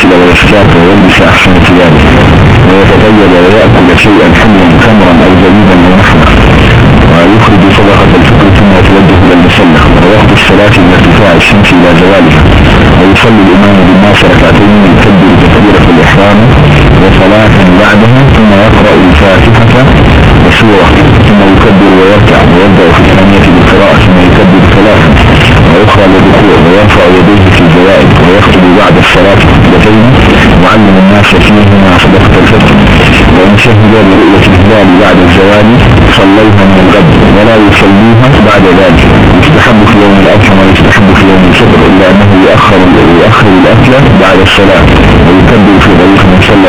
يغسل ويشتاق ويلبس أحسن ثيابه ويتطيب ويأكل شيئا حملا تمرا أو زبيبا ونحوه ويخرج صدقة الفكر ثم يتوجه إلى المسلخ ويقضي الصلاة من ارتفاع الشمس إلى زوالها ويصلي الإمام بالناس ركعتين يكبر تكبيرة الإحرام. وصلاة بعدها ثم يقرأ الفاتحة وسورة ثم يكبر ويركع ويبدأ في الثانية بالقراءة ثم يكبر ثلاثا. ويقرأ للركوع ويرفع يديه في الزوائد ويخطب بعد الصلاة خطبتين يعلم الناس فيهما صدقة الفطر وإن شهد برؤية الهلال بعد الزوال صليها من الغد ولا يصليها بعد ذلك. يستحب في يوم الأكل ويستحب في يوم الفطر إلا أنه يؤخر يؤخر الأكل بعد الصلاة ويكبر في طريق من صلى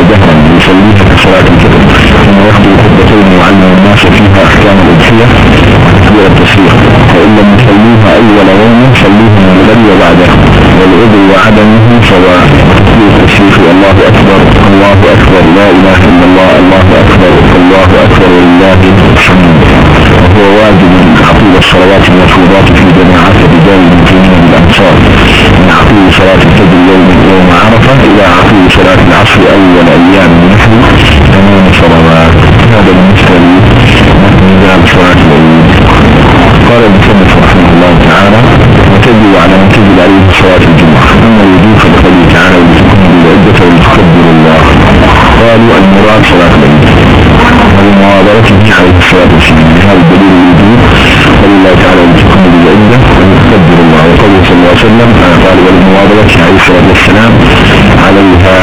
وعدمه سواء التشريع الله أكبر الله أكبر لا إله إلا الله الله أكبر الله أكبر ولله الحمد. وهو واجب عقيد الصلوات المفروضات في جماعات الرجال المسلمين بالأمصار من عقيد صلاة الفجر يوم يوم عرفة إلى عقيد صلاة العصر أول أيام نحو تمام صلوات هذا بالنسبة لي صلاة العيد قال المصنف رحمه الله تعالى وتجب على من تجب عليه صلاة قالوا المراد صلاة العيد ولمواظبته عليه الصلاة والسلام. هذا الدليل الوجوب قال الله تعالى وتكون بالعدة وتخبر الله. وقوله صلى الله عليه وسلم قال ولمواظبته عليه الصلاة والسلام عليها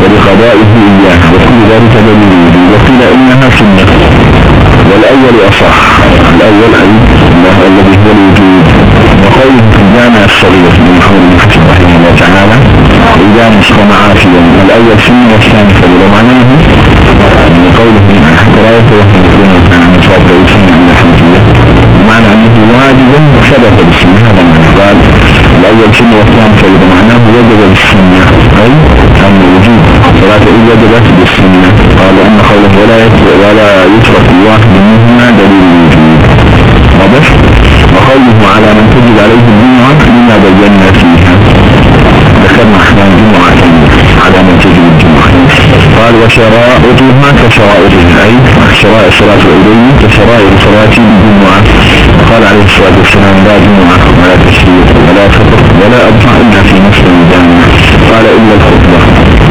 ولقضائه إياها. وكل ذلك دليل الوجوب وقيل إنها سنة. والأول أصح. الأول أي الله الذي هو الوجود. وقوله في الجامع الصغير من قول المفتح رحمه الله تعالى إذا في يوم الأول سنة والثاني فضل؟ ومعناه من قوله قراءة وحي يكون عن مصاب رئيسين من الحمدية ومعنى أنه واجب وثبت بالسنة هذا معنى قال الأول سنة والثاني فضل؟ ومعناه وجب بالسنة أي أن الوجود صلاة العيد وجبت بالسنة قال أن قوله ولا ولا يترك الواحد منهما دليل الوجود واضح؟ وقوله على من تجب عليه الجمعة لما بينا فيها ذكرنا أحكام الجمعة؟ على تجب الجمعة. قال وشرائطها كشرائطها أي شرائط صلاة العيدين كشرائط صلاة الجمعة. قال عليه الصلاة والسلام لا جمعة ولا تشريق ولا فطر ولا أضحى إلا في نفس الجامع. قال إلا الخطبة.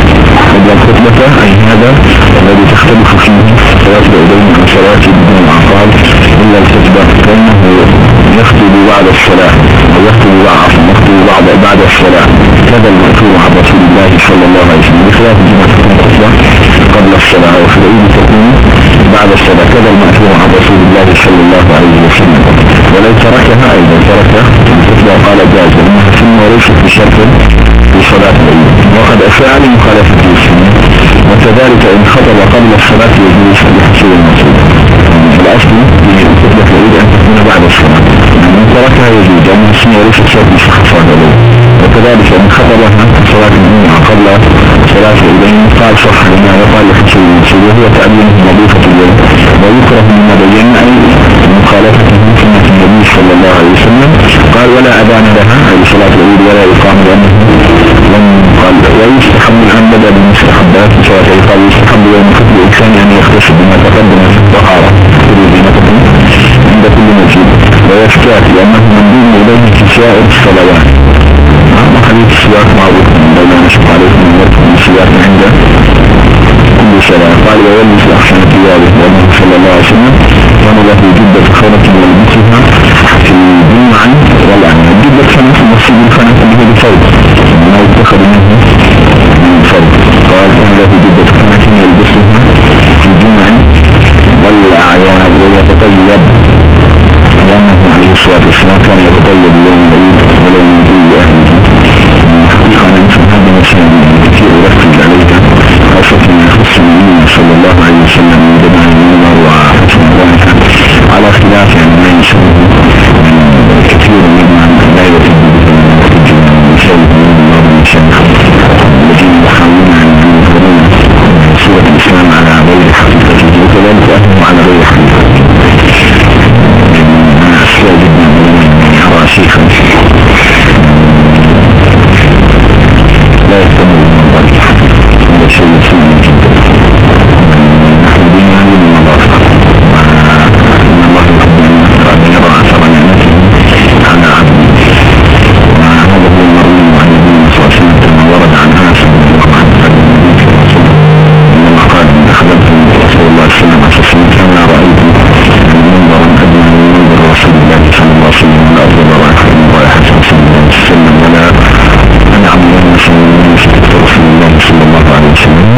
إلا الخطبة أي هذا الذي تختلف فيه صلاة العيدين عن الجمعة قال إلا الخطبة فإنه يخطب بعد الصلاة ويخطب بعد يخطب بعد بعد الصلاة. كذا المأثور عن رسول الله صلى الله عليه وسلم. بخلاف الجمعة تكون خطبة قبل الصلاة وفي العيد تكون بعد الصلاة. كذا المأثور عن رسول الله صلى الله عليه وسلم. ولو تركها أيضا تركها. الخطبة قال جاز سنة وليست بشرط في صلاة العيد. وقد أساء لمخالفة السنة وكذلك إن خطب قبل الصلاة يجوز بحصول المقصود الأصل العيد أن تكون بعد الصلاة. من تركها يجوز لأن السنة وليست شرط صلاة العيد وكذلك إن خطبها صلاة الجمعة قبل صلاة العيدين قال صح لما يقال لحصول المقصود وهو تعليم نظيفة اليوم ويكره مما بينا أي مخالفته سنة النبي صلى الله عليه وسلم. قال ولا أذان لها أي صلاة العيد ولا إقامة لأنه لم قال ويستحب الآن بدأ بالمستحبات صلاة العيد. يستحب يوم خطب الإنسان أن يختص بما تقدم في الطهارة عند كل مسجد ويفتات لأنه مندوب إليه في سائر الصلوات. وحديث السواك معروف من مولانا شوف عليكم من السواك عند كل صلاة قال ويلبس أحسن ثيابه وأنه صلى الله عليه وسلم كان له جدة خيرة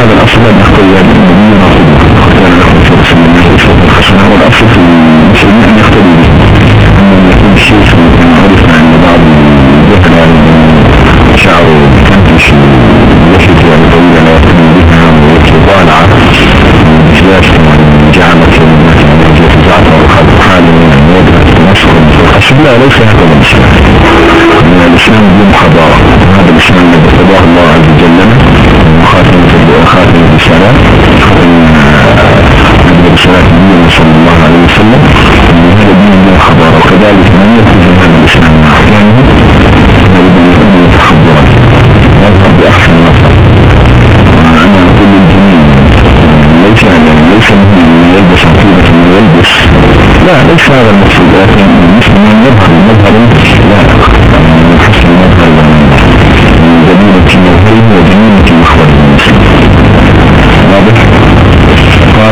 هذا الأصل لا يختلف يعني النبي نصيب لا نخطي في الشيخ في المسلمين أن يختلي به أن يكون الشيخ كما عرفنا أن بعض ذكر شعره تنتش ويشك يعني طويلة لا يختلي بها ويكتب طالعة مش لازم جعلت زعتر وخلق حاله من ودرة نشر الحسن لا ليس هذا الإسلام. من الإسلام بدون حضارة. هذا الإسلام الذي قضاه الله عز وجل. لنا خاتم الرسالة نبي رسالة النبي صلى الله عليه وسلم هذا دين دين حضارة وكذلك من يلتزم هذا الإسلام مع أحيانه فإذا يكون متحضرا. يظهر بأحسن نصر. أنا أقول للجميع ليس ليس من يلبس عقيدة من يلبس. لا ليس هذا المقصود لكن المسلم يظهر مظهر لا.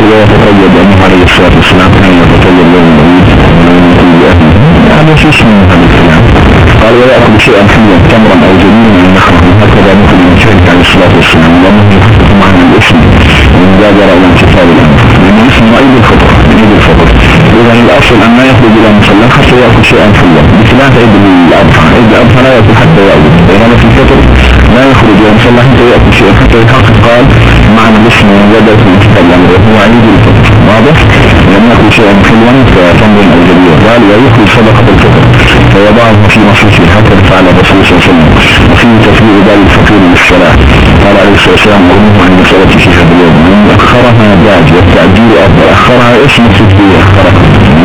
قال ويتقيد أنه عليه الصلاة والسلام كان يتقيد يوم العيد ولم يكن بأهله هذا في اسم من هذا الكلام قال ويأخذ شيئا حلوا تمرا أو جميلا من نحره هكذا مثل من شهد عليه الصلاة والسلام لأنه يحدث معنى الاسم من بادر إلى انتفاع الأمر لأن الاسم عيد الفطر عيد الفطر إذا الأصل أن لا يخرج إلى مسلم حتى يأخذ شيئا حلوا بخلاف عيد الأضحى عيد الأضحى لا يأكل حتى يأكل بينما في الفطر لا يخرج إلى مسلم حتى يأكل شيئا حتى يحقق قال معنى الاسم في انتفاع الأمر. وهو عيد الفطر واضح؟ لم يأكل شيئا حلوا فتمر أو جميل قال ويخرج صدقة الفطر فوضعه في مصيفه حتى فعل الرسول صلى الله عليه وسلم. وفيه تفريق بال الفقير للصلاة قال عليه الصلاة والسلام أمه عن مسألة في هذا اليوم من أخرها باج والتعجيل أفضل أخرها اسم سجدي أخرها.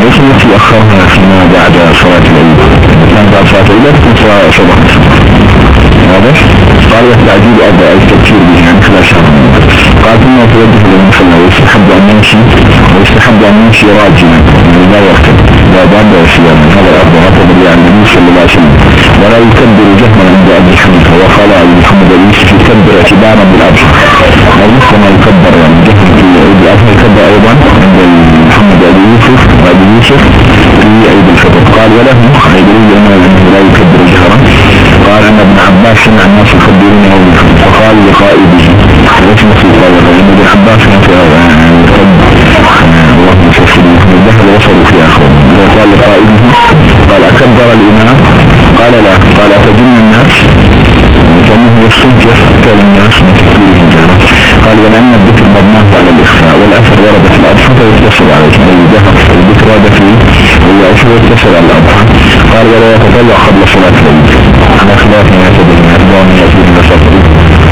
اسم في أخرها فيما بعد صلاة العيد. كان بعد صلاة العيد تكون صدقة. واضح قال والتعجيل أي التكفير به عن خلال شهر قال ثم يتوجه للمصلى ويستحب أن يمشي ويستحب أن يمشي راجلا لا يركب لا ضاد وصيام هذا الأرض هكذا عن النبي صلى الله عليه وسلم. ولا يكبر جهما عند أبي حنيفة. وقال أبي محمد يوسف يكبر اعتبارا بالأضحى وليس ما يكبر يعني جهما في الأضحى يكبر أيضا عند محمد أبي يوسف. وأبي يوسف في عيد الفطر. قال وله عيد أنه لا يكبر جهرا قال أن ابن عباس سمع الناس يكبرون يوم الفطر فقال لقائده ليس في قال لأن ابن عباس في اللهم دخل وصل في آخر وقال لقائده قال أكبر الإمام. قال لا قال أتجن الناس؟ كأنه يستنجح كان الناس من قال ولأن الذكر مبناه على الإخفاء والأثر ورد في الأضحى فيتصل عليه. أي ذهب الذكر ورد فيه. والأثر يتصل على الأضحى قال ولا يتطلع قبل صلاة العيد. خلاف ما أربعون يأتي من مسافر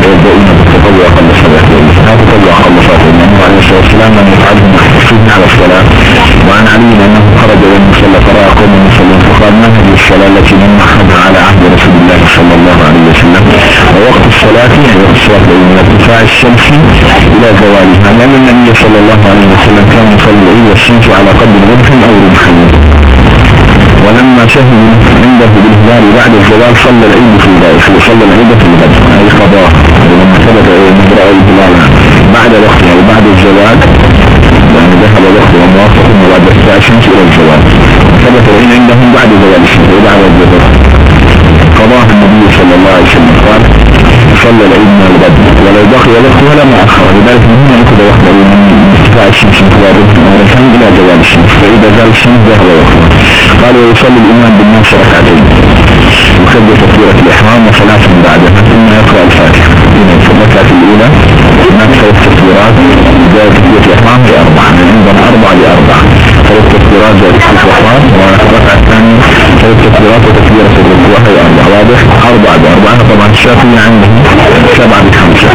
يبدأون بالتطلع قبل صلاة العيد. هذا تطلع قبل صلاة العيد. لأنه عليه الصلاة والسلام لم يفعله محتفظين على الصلاة. وعن علي أنه خرج إلى المصلى فرأى قوم المصلين فقال ما هذه الصلاة التي لم نحفظها على عهد رسول الله صلى الله عليه وسلم. ووقت الصلاة يعني الصلاة من ارتفاع الشمس إلى زوالها. لأن النبي صلى الله عليه وسلم كان يصلي والشمس على قدر رمح أو رمحين. ولما شهدوا عنده بالهلال بعد الزوال صلى العيد في ذلك وصلى العيد في الغد أي قضاء. ولما ثبت رأى الهلال بعد وقت يعني بعد الزوال يعني دخل وقت وموافق بعد ارتفاع الشمس إلى الزوال ثبت العيد عندهم بعد زوال الشمس وبعد الزوال قضاها النبي صلى الله عليه وسلم. قال صلى العيد من الغد ولو بقي وقت ولا مؤخر لذلك من هنا يأخذ وقته من ارتفاع الشمس من قوار إلى زوال الشمس فإذا زال الشمس ذهب وقته قال ويصلي الإمام بالناس ركعتين يكبر تكبيرة الإحرام وثلاث بعدها ثم يقرأ الفاتحة الركعة الأولى هناك ثلاث تكبيرات زائد تكبيرة الإحرام لأربعة من عندنا أربعة لأربعة ثلاث تكبيرات زائد تكبيرة الإحرام وفي الركعة الثانية ثلاث تكبيرات وتكبيرة الركوع هي أربعة واضح أربعة بأربعة طبعا الشافعي عنده سبعة بخمسة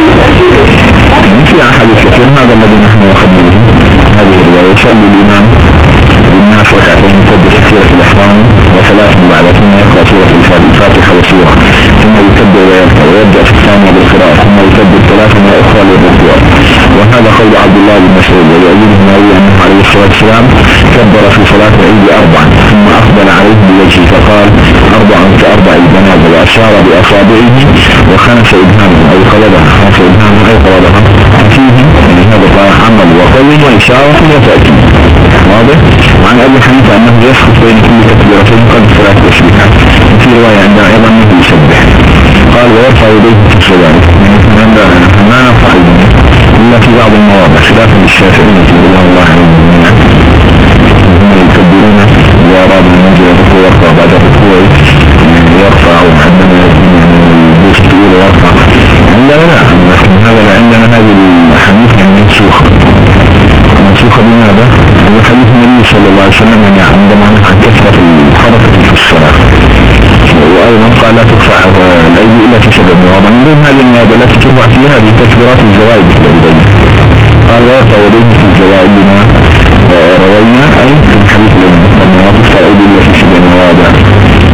في أحاديث كثير هذا الذي نحن الرواية يصلي الإمام الناس ركعتين يكبر سورة الإحرام وثلاث بعد ثم يقرأ سورة الفاتحة وسورة ثم يكبر ويرفع ويبدأ في الثانية بالقراءة. ثم يكبر ثلاثة وأخرى للركوع وهذا قول عبد الله بن مسعود ويؤيد النووي أنه عليه الصلاة والسلام كبر في صلاة العيد أربعا. ثم أقبل عليه بوجهه فقال أربع كأربع الجنازة وأشار بأصابعه وخنس إبهامه أو قلبها. خنس إبهامه أو قلبها. فيه عمل وقول وإشارة وتأكيد واضح؟ وعن أبي حنيفة أنه يسقط بين كل تكبيرتين قد ثلاث تسبيحات وفي رواية عند أيضا أنه يسبح قال ويرفع يديه في الصلاة ما نرفع يديه إلا في بعض المواضع خلافا للشافعية رضي الله عنهم هم يكبرون إذا أراد المنزل الركوع يرفع بعد الركوع يرفع وعندما يبوس تقول ويرفع عندنا لا هذا عندنا هذه منسوخة بماذا؟ هو حديث النبي صلى الله عليه وسلم يعني عندما عن كثرة الحركة في الصلاة. وأيضا قال لا ترفع الأيدي إلا في سبب وضع من ضمن هذه النيابة التي ترفع فيها بتكبيرات الزوائد قال ويرفع يديه في الزوائد لما روينا أي في الحديث الذي ترفع الأيدي إلا في سبب مواضع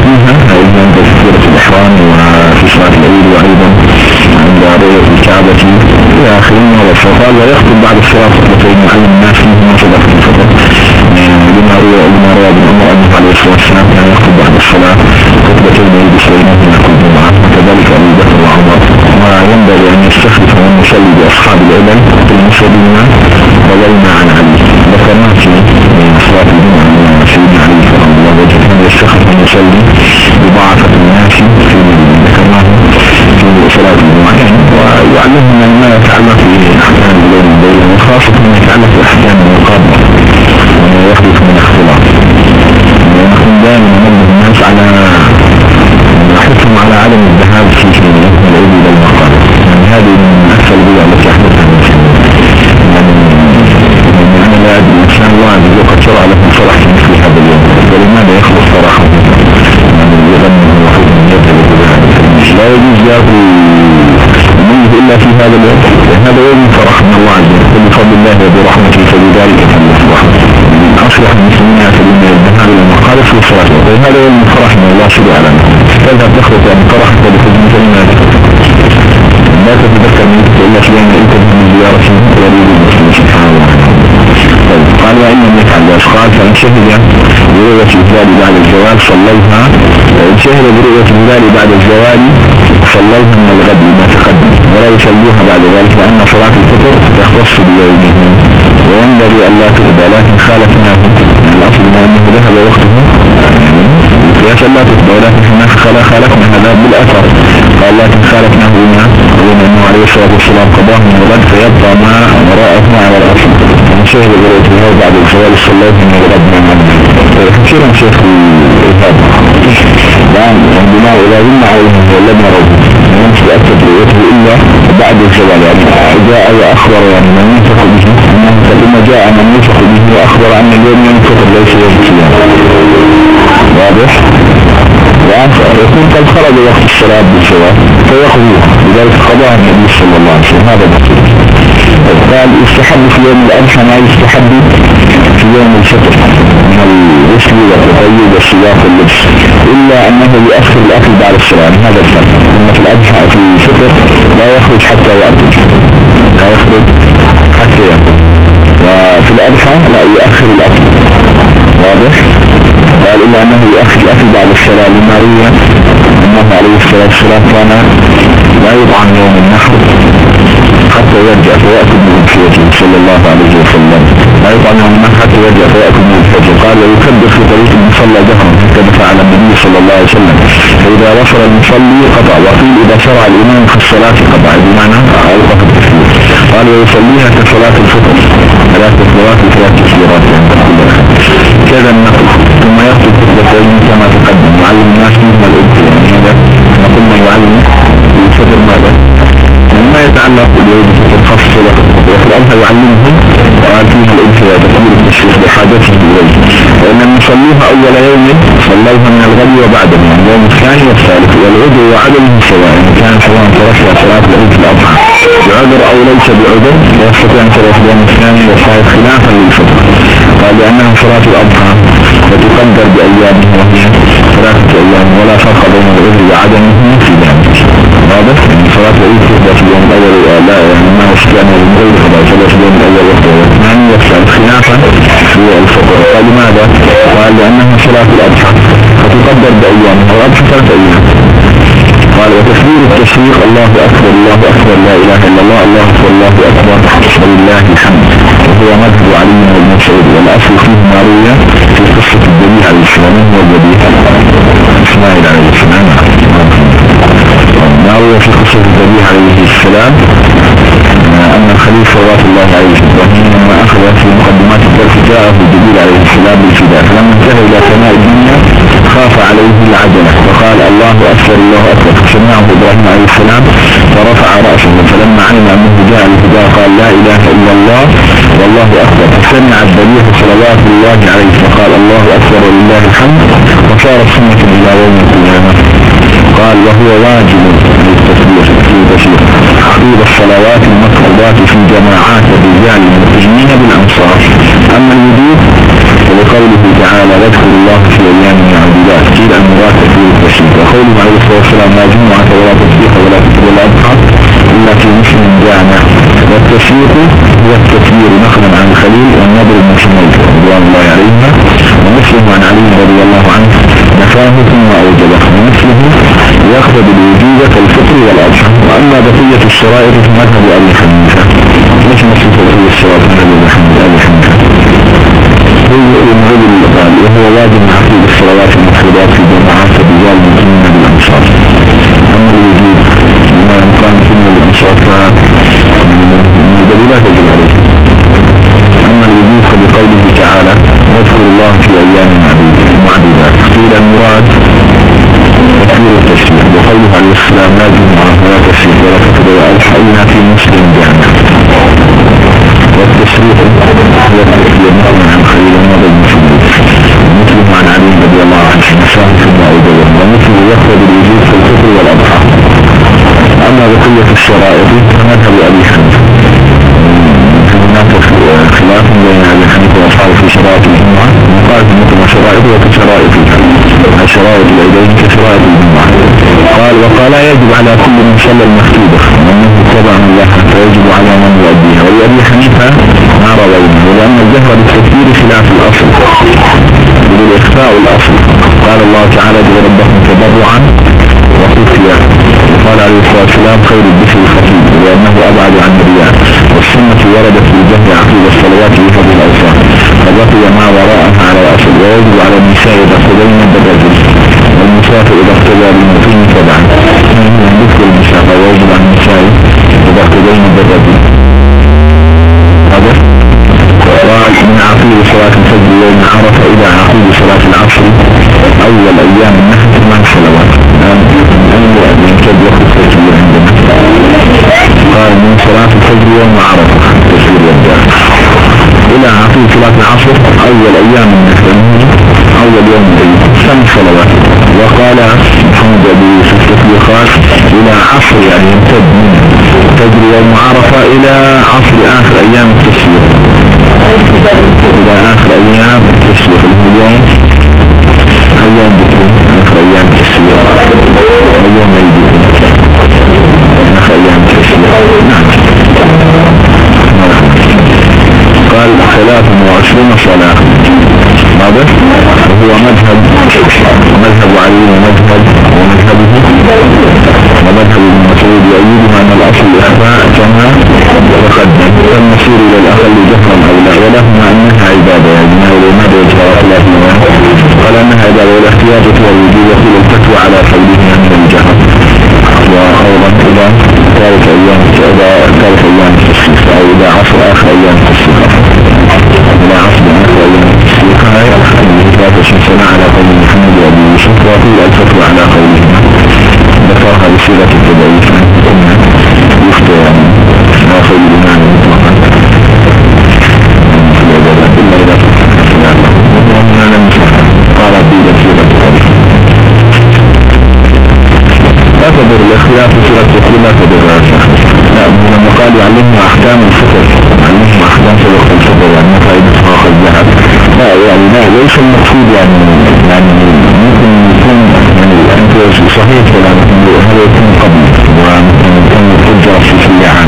منها أيضا تكبيرة الإحرام وفي صلاة العيد وأيضا رؤية الكعبة إلى آخره وقال ويخطب بعد الصلاة خطبتين على الناس منهما صدقة الفطر لما روى لما روى ابن عمر أنه عليه الصلاة والسلام كان يخطب بعد الصلاة. خطبتين يلبس بينهما كل جمعة وكذلك أبو بكر وعمر. وينبغي أن يستخلف من يصلي بأصحاب العلم المسلمين روينا Bismillahirrahmanirrahim. في هذا اليوم هذا يوم فرح من الله عز وجل بفضل الله وبرحمته فلذلك فليفرح من أصلح المسلمين يعتدون الذهاب إلى المقالة في الصلاة هذا يوم فرح من الله شرع لنا تذهب تخرج عن فرحك بحزن كلمات لا تتذكر من إلا في يوم أنت من زيارة ولي المسلم سبحانه الله. قال وإن لم يفعل قال فإن شهد برؤية الهلال بعد الزوال صليها وإن شهد برؤية الهلال بعد الزوال صليها من الغد ما تقدم ولا يصلوها بعد ذلك لأن صلاة الفطر تختص بيومهم وينبغي أن لا تقضى لكن خالفناه الأصل ما أنه ذهب وقته. قياسا لا تقضى ولكن هناك خلا خالفنا هذا بالأثر. قال خالفناه بما قلنا أنه عليه الصلاة والسلام قضاه من الغد فيبقى ما وراءه على الأصل ومن شهد برؤيته بعد الزوال صليت من الغد من كثيرا شيخ الإرهاب الآن بما إذا ظن عليه لم يروه لم تتأكد رؤيته إلا بعد الزوال يعني جاء وأخبر يعني من ينفق به ثم جاء من ينفق به وأخبر أن اليوم ينفق ليس يوم الصيام واضح؟ ويكون قد خرج وقت الصلاة بالزوال فيقضوها لذلك قضاها النبي صلى الله عليه وسلم هذا بسيط. قال يستحب في يوم الأضحى ما يستحب في يوم الفطر. من الغسل والتطيب والسياق واللبس إلا أنه يؤخر الأكل بعد الصلاة. هذا الفرق. أن في الأضحى في الفطر لا يخرج حتى يأكل. لا يخرج حتى يأكل. وفي الأضحى لا يؤخر الأكل. واضح؟ قال إلا أنه يؤخر الأكل بعد الصلاة لما روي أنه عليه الصلاة والسلام كان لا يطعم يوم النحر حتى يرجع فيأكل من الفجر صلى الله عليه وسلم. لا يطعم يوم النحر حتى يرجع فيأكل من الفجر. قال ويكبر في طريق المصلى جهرا كما فعل النبي صلى الله عليه وسلم. فإذا وصل المصلي قطع. وقيل إذا شرع الإمام في الصلاة قطع. بمعنى أوقف التكبير. قال ويصليها كصلاة الفطر. ثلاث صلوات وثلاث تكبيرات كذا النقل ثم يخطب خطبتين كما تقدم. يعلم الناس منهم الإبتلاء يعني هذا نقول ما يعلم الفطر ماذا ما يتعلق بالعيد الخاص وفي الأمثل يعلمهم وقال فيها الإبتلاء تكبير التشريف بحاجته إليه. وإن نصليها أول يوم صليها من الغد وبعده من اليوم الثاني والثالث. والعذر وعدمه سواء إن كان سواء ترشح صلاة العيد في الأضحى بعذر أو ليس بعذر. ويستطيع أن ترشح اليوم الثاني والثالث خلافا للفطر. قال لأنها صلاة الأضحى وتقدر بأيامه وهي ثلاثة أيام ولا فرق بين العذر وعدمه في ذلك. واضح؟ يعني صلاة العيد تبدأ في اليوم الأول لا يعني ما يستطيع أن يقول فلا صلاة في اليوم الأول والثاني والثالث خلافا في الفطر قال لماذا؟ قال لأنها صلاة الأضحى. فتقدر بأيامها والأضحى ثلاثة أيام قال وتكبير التشريق الله أكبر الله أكبر لا إله إلا الله الله أكبر الله أكبر ولله الحمد. وهو مذهب علي بن مسعود والأصل فيه ما روي في قصة الذبيح السلام والذبيح إسماعيل عليه السلام. ما روي في قصة الذبيح عليه السلام أن الخليل صلوات الله عليه إبراهيم لما أخذ في مقدمات الدرس جاءه جبريل عليه السلام بالفداء. فلما انتهى إلى سماء الدنيا خاف عليه العجلة. وقال الله أكبر الله أكبر. فسمع سمعه إبراهيم عليه السلام فرفع رأسه. فلما علم أنه جاء الهدى قال لا إله إلا الله والله أكبر. فسمع الذبيح صلوات الله عليه. فقال الله أكبر ولله الحمد. وصارت سنة إلى يوم القيامة. قال وهو واجب للتكبير. الصلوات المفروضات في جماعات الرجال المسلمين بالأنصار. أما الوجود فلقوله تعالى واذكر الله في أيام معدودات قيل المراد تكبير التشريك وقوله عليه الصلاة والسلام لا جمعة ولا تسبيح ولا فكر ولا أضحى إلا في مسلم جامع والتشريك هو التكبير نقلا عن الخليل والنظر بن شميل رضوان الله عليهما. ومسلم عن علي رضي الله عنه نفاه ثم أوجبه ومثله يقصد الوجوب كالفطر والأضحى وأما بقية الشرائط فمذهب أبي حنيفة. مش بقية الشرائط؟ مذهب أبي حنيفة. وهو واجب حقيق الصلوات المفروضات في جماعات الرجال المسلمين بالأنصار أما الوجود بما يمكن سنة الأنصار فالدليلات يجب عليه أما الوجود فبقوله تعالى واذكر الله في أيام معدودات قيل المراد تكبير التشريع يخرج الوجود في الكفر والأضحى. أما بقية الشرائط فمذهب أبي حنيفة. هناك خلاف بين أبي حنيفة وأصحابه في شرائط الجمعة مقارنة مثل شرائط وكشرائط الشرائط العيدين كشرائط الجمعة قال وقال يجب على كل من صلى المكتوبة. وأنه تبع الله فيجب على من يؤديها. ولأبي حنيفة ما روينا. ولأن الجهر بالتكبير خلاف الأصل. والسلام خير الذكر الخفيف لأنه أبعد عن الرياء والسنة وردت في الجهر عقيد الصلوات بهذه الأوصاف فبقي ما وراءها على الأصل ويجب على النساء إذا اقتدين بالرجل والمسافر إذا اقتدى بالمقيم تبعا من ذكر النساء ويجب على النساء إذا اقتدين بالرجل من عقيد صلاة الفجر يوم عرفة إلى عقيد صلاة العصر أول أيام النحر ثمان صلوات أول من كبر التكبير عندنا قال من صلاة الفجر يوم عرفة. التكبير يبدأ إلى عقيد صلاة العصر أول أيام النحر أول يوم العيد ثمان صلوات. وقال محمد أبي يوسف التكبير قال إلى عصر يعني يمتد من فجر يوم عرفة إلى عصر آخر أيام التشريق. إلى آخر أيام التشريق. اليوم أيام بكم آخر أيام التشريق. صلاة ماذا؟ وهو مذهب مذهب علي ومذهب ومذهبه. ومذهب ابن مسعود يؤيد أن الأصل الإخفاء كما تقدم. فالمصير إلى الأقل جهرا أو لا ولهما أنها عبادة يعني ولماذا يجهر خلاف قال أنها عبادة والاحتياج هو الوجود يقول الفتوى على قوله من الجهر وأيضا إذا ثالث أيام إذا ثالث أيام على قولهما ذكرها بصيغة التدعيف ثم يفتى يعني ما قول الإمام مطلقا إلا إذا ومن لم لا تدر الاختلاف في لا لا لما قال يعلمنا أحكام الفطر يعلمنا أحكام صدقة الفطر يعني فائدة فاق الذهب لا يعني لا ليس المقصود يعني يعني ممكن يكون أنت صحيح كلام هذا يكون قبل يكون ترجع في سياحة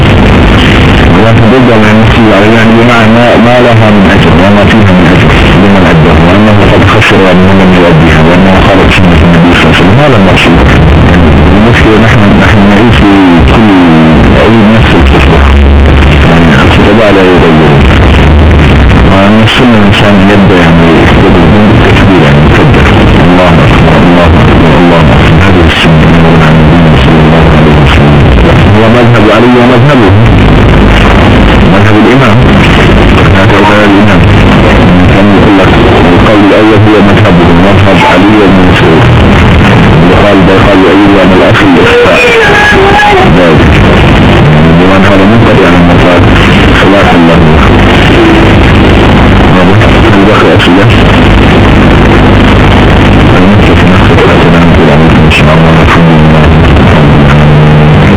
ولكن ترجع من نفسه يعني بمعنى ما لها من أجر وما فيها من أجر لمن أدى وأنه قد خسر وأنه لم يؤديها وأنه خالق سنة النبي صلى الله عليه وسلم. هذا المقصود المشكلة نحن نحن نعيش في كل عيد نفس القصة يعني الخطباء لا يغيرون وأن السنة هو مذهب علي